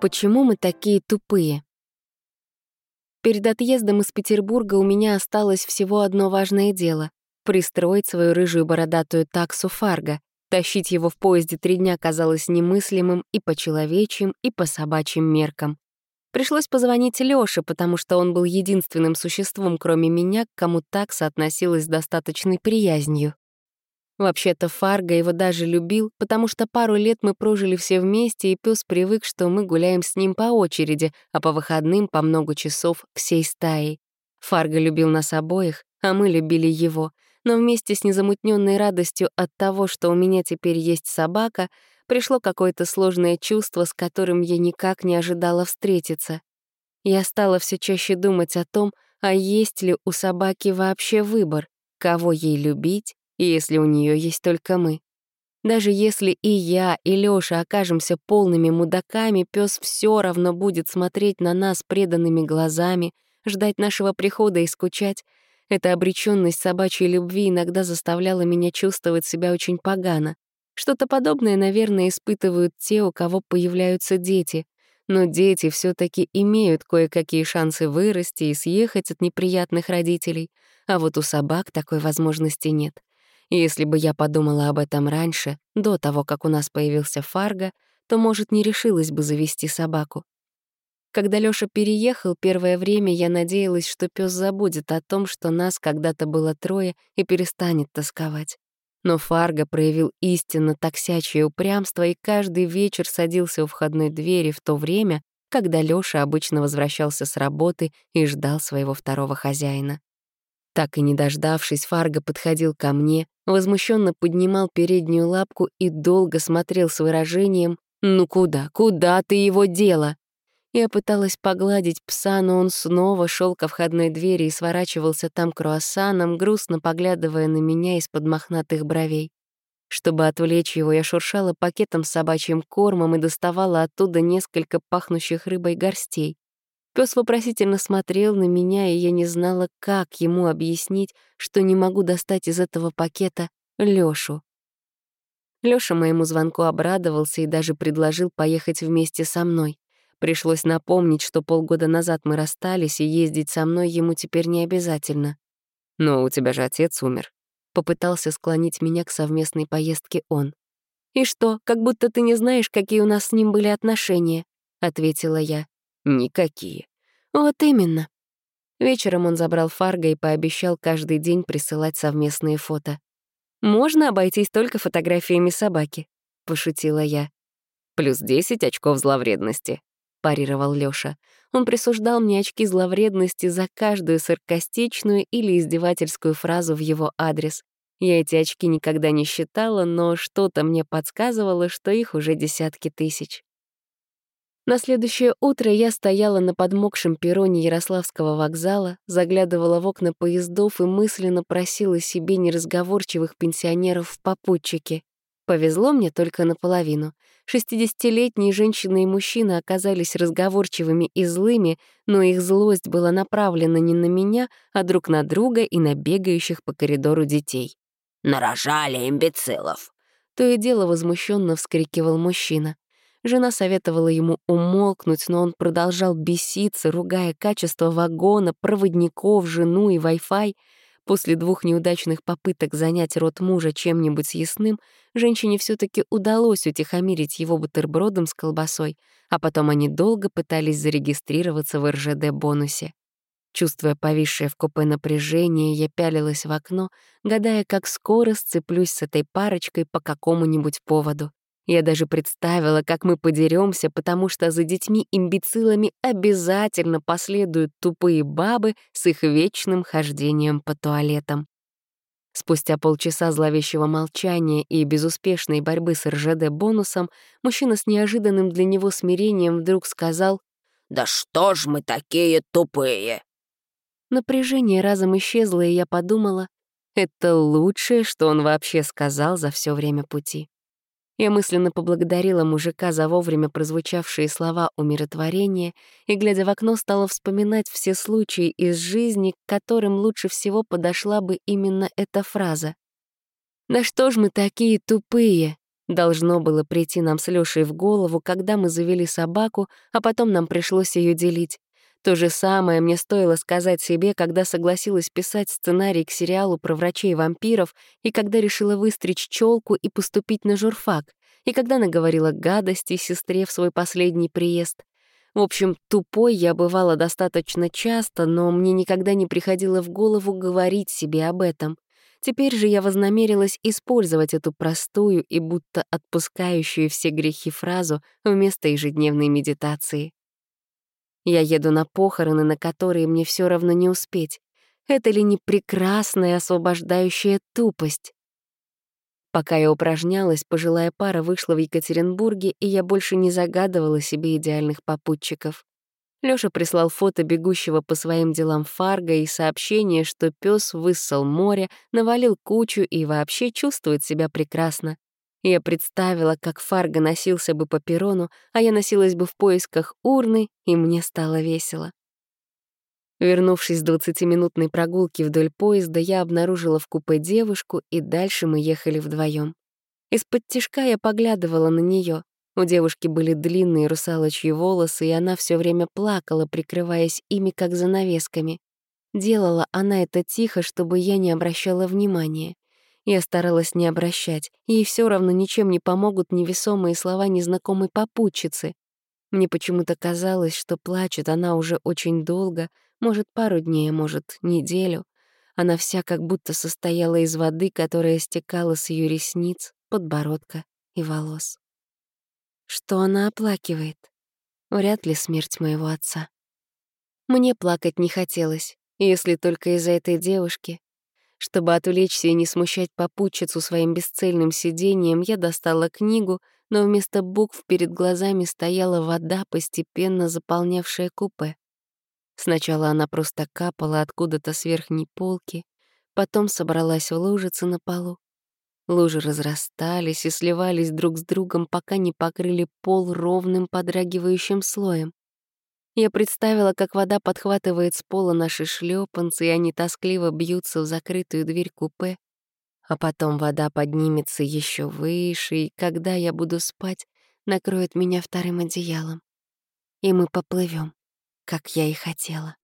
Почему мы такие тупые? Перед отъездом из Петербурга у меня осталось всего одно важное дело — пристроить свою рыжую бородатую таксу Фарго. Тащить его в поезде три дня казалось немыслимым и по человечьим, и по собачьим меркам. Пришлось позвонить Лёше, потому что он был единственным существом, кроме меня, к кому такса относилась с достаточной приязнью. Вообще-то Фарго его даже любил, потому что пару лет мы прожили все вместе, и пес привык, что мы гуляем с ним по очереди, а по выходным по много часов всей стаей. Фарго любил нас обоих, а мы любили его. Но вместе с незамутненной радостью от того, что у меня теперь есть собака, пришло какое-то сложное чувство, с которым я никак не ожидала встретиться. Я стала все чаще думать о том, а есть ли у собаки вообще выбор, кого ей любить если у нее есть только мы. Даже если и я, и Лёша окажемся полными мудаками, пес все равно будет смотреть на нас преданными глазами, ждать нашего прихода и скучать. Эта обречённость собачьей любви иногда заставляла меня чувствовать себя очень погано. Что-то подобное, наверное, испытывают те, у кого появляются дети. Но дети все таки имеют кое-какие шансы вырасти и съехать от неприятных родителей, а вот у собак такой возможности нет. И если бы я подумала об этом раньше, до того, как у нас появился Фарго, то, может, не решилась бы завести собаку. Когда Лёша переехал, первое время я надеялась, что пес забудет о том, что нас когда-то было трое, и перестанет тосковать. Но Фарго проявил истинно таксячее упрямство и каждый вечер садился у входной двери в то время, когда Лёша обычно возвращался с работы и ждал своего второго хозяина. Так и не дождавшись, Фарго подходил ко мне, возмущенно поднимал переднюю лапку и долго смотрел с выражением «Ну куда, куда ты его дела?» Я пыталась погладить пса, но он снова шел ко входной двери и сворачивался там круассаном, грустно поглядывая на меня из-под мохнатых бровей. Чтобы отвлечь его, я шуршала пакетом с собачьим кормом и доставала оттуда несколько пахнущих рыбой горстей. Пёс вопросительно смотрел на меня, и я не знала, как ему объяснить, что не могу достать из этого пакета Лёшу. Лёша моему звонку обрадовался и даже предложил поехать вместе со мной. Пришлось напомнить, что полгода назад мы расстались, и ездить со мной ему теперь не обязательно. «Но у тебя же отец умер», — попытался склонить меня к совместной поездке он. «И что, как будто ты не знаешь, какие у нас с ним были отношения?» — ответила я. Никакие. Вот именно. Вечером он забрал Фарго и пообещал каждый день присылать совместные фото. «Можно обойтись только фотографиями собаки», — пошутила я. «Плюс 10 очков зловредности», — парировал Лёша. Он присуждал мне очки зловредности за каждую саркастичную или издевательскую фразу в его адрес. Я эти очки никогда не считала, но что-то мне подсказывало, что их уже десятки тысяч. На следующее утро я стояла на подмокшем перроне Ярославского вокзала, заглядывала в окна поездов и мысленно просила себе неразговорчивых пенсионеров в попутчике. Повезло мне только наполовину. Шестидесятилетние женщины и мужчины оказались разговорчивыми и злыми, но их злость была направлена не на меня, а друг на друга и на бегающих по коридору детей. «Нарожали имбецилов!» То и дело возмущенно вскрикивал мужчина. Жена советовала ему умолкнуть, но он продолжал беситься, ругая качество вагона, проводников, жену и Wi-Fi. После двух неудачных попыток занять рот мужа чем-нибудь съестным, женщине все таки удалось утихомирить его бутербродом с колбасой, а потом они долго пытались зарегистрироваться в РЖД-бонусе. Чувствуя повисшее в купе напряжение, я пялилась в окно, гадая, как скоро сцеплюсь с этой парочкой по какому-нибудь поводу. Я даже представила, как мы подеремся, потому что за детьми-имбецилами обязательно последуют тупые бабы с их вечным хождением по туалетам. Спустя полчаса зловещего молчания и безуспешной борьбы с РЖД-бонусом мужчина с неожиданным для него смирением вдруг сказал «Да что ж мы такие тупые?» Напряжение разом исчезло, и я подумала, это лучшее, что он вообще сказал за все время пути. Я мысленно поблагодарила мужика за вовремя прозвучавшие слова умиротворения и, глядя в окно, стала вспоминать все случаи из жизни, к которым лучше всего подошла бы именно эта фраза. «Да что ж мы такие тупые?» Должно было прийти нам с Лёшей в голову, когда мы завели собаку, а потом нам пришлось ее делить. То же самое мне стоило сказать себе, когда согласилась писать сценарий к сериалу про врачей-вампиров и когда решила выстричь челку и поступить на журфак, и когда наговорила гадости сестре в свой последний приезд. В общем, тупой я бывала достаточно часто, но мне никогда не приходило в голову говорить себе об этом. Теперь же я вознамерилась использовать эту простую и будто отпускающую все грехи фразу вместо ежедневной медитации. Я еду на похороны, на которые мне все равно не успеть. Это ли не прекрасная освобождающая тупость? Пока я упражнялась, пожилая пара вышла в Екатеринбурге, и я больше не загадывала себе идеальных попутчиков. Лёша прислал фото бегущего по своим делам Фарго и сообщение, что пес выссал море, навалил кучу и вообще чувствует себя прекрасно. Я представила, как Фарго носился бы по перрону, а я носилась бы в поисках урны, и мне стало весело. Вернувшись с двадцатиминутной прогулки вдоль поезда, я обнаружила в купе девушку, и дальше мы ехали вдвоем. Из-под тишка я поглядывала на нее. У девушки были длинные русалочьи волосы, и она все время плакала, прикрываясь ими как занавесками. Делала она это тихо, чтобы я не обращала внимания. Я старалась не обращать, ей все равно ничем не помогут невесомые слова незнакомой попутчицы. Мне почему-то казалось, что плачет она уже очень долго, может, пару дней, а может, неделю. Она вся как будто состояла из воды, которая стекала с ее ресниц, подбородка и волос. Что она оплакивает? Вряд ли смерть моего отца. Мне плакать не хотелось, если только из-за этой девушки. Чтобы отвлечься и не смущать попутчицу своим бесцельным сидением, я достала книгу, но вместо букв перед глазами стояла вода, постепенно заполнявшая купе. Сначала она просто капала откуда-то с верхней полки, потом собралась в лужицы на полу, Лужи разрастались и сливались друг с другом, пока не покрыли пол ровным подрагивающим слоем. Я представила, как вода подхватывает с пола наши шлепанцы, и они тоскливо бьются в закрытую дверь купе. А потом вода поднимется еще выше, и когда я буду спать, накроет меня вторым одеялом. И мы поплывем, как я и хотела.